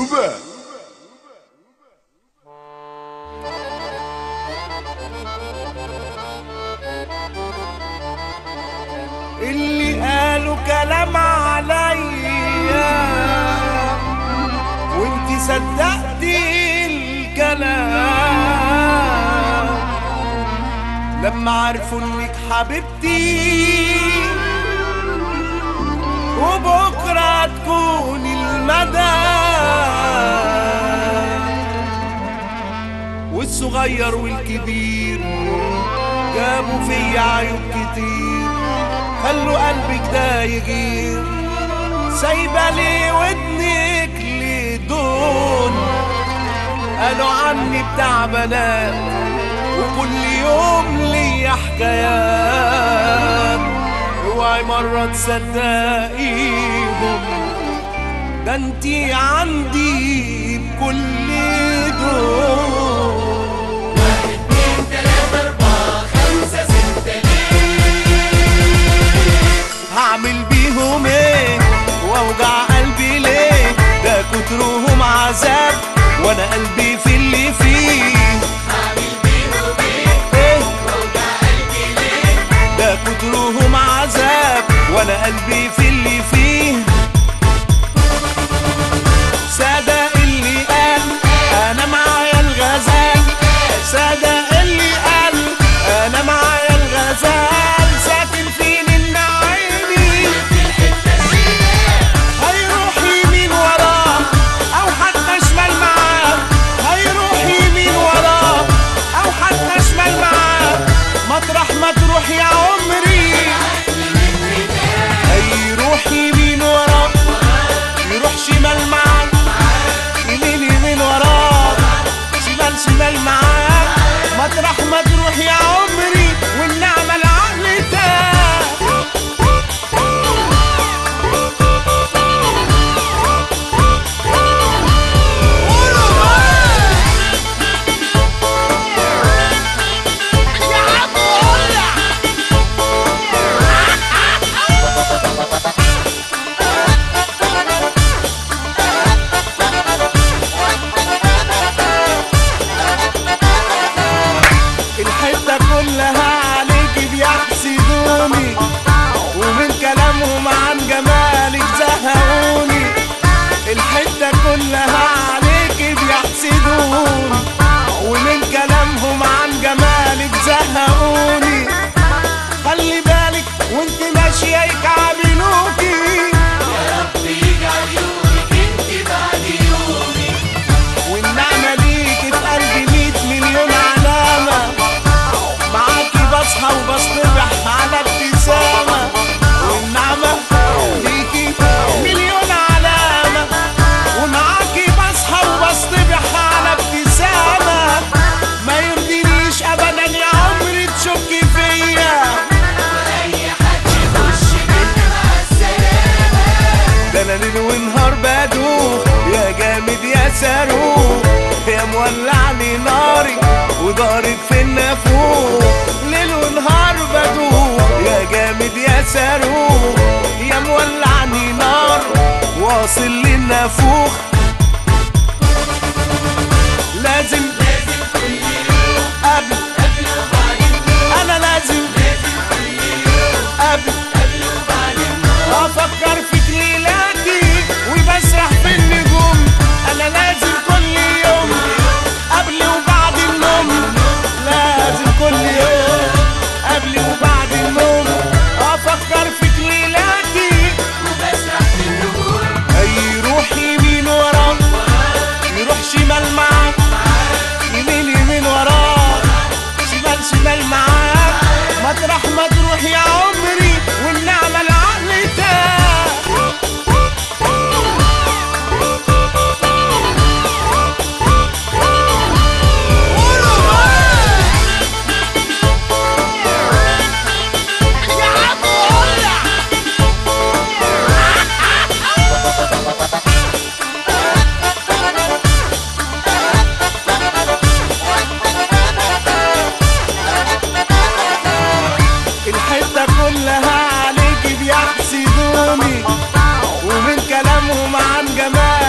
Uber. اللي قالوا كلام عليا وانت صدقتي الكلام لما عرفوا انك حبيبتي وبكرة تكوني الصغير والكبير جابوا في عيوب كتير. خلوا قلبك ده يغير سايبة لي ودنك لدون. قالوا عني بتاع بنات. وكل يوم ليا حكايات. اوعي مرة تصدقيهم؟ ده انتي عندي بكل دون. وانت ماشية يكعبلوكي. صاروخ يا مولع لي ناري وضارب في النافوخ ليل ونهار بدوخ يا جامد يا صاروخ يا مولع لي ناري واصل للنافوخ. I'm gonna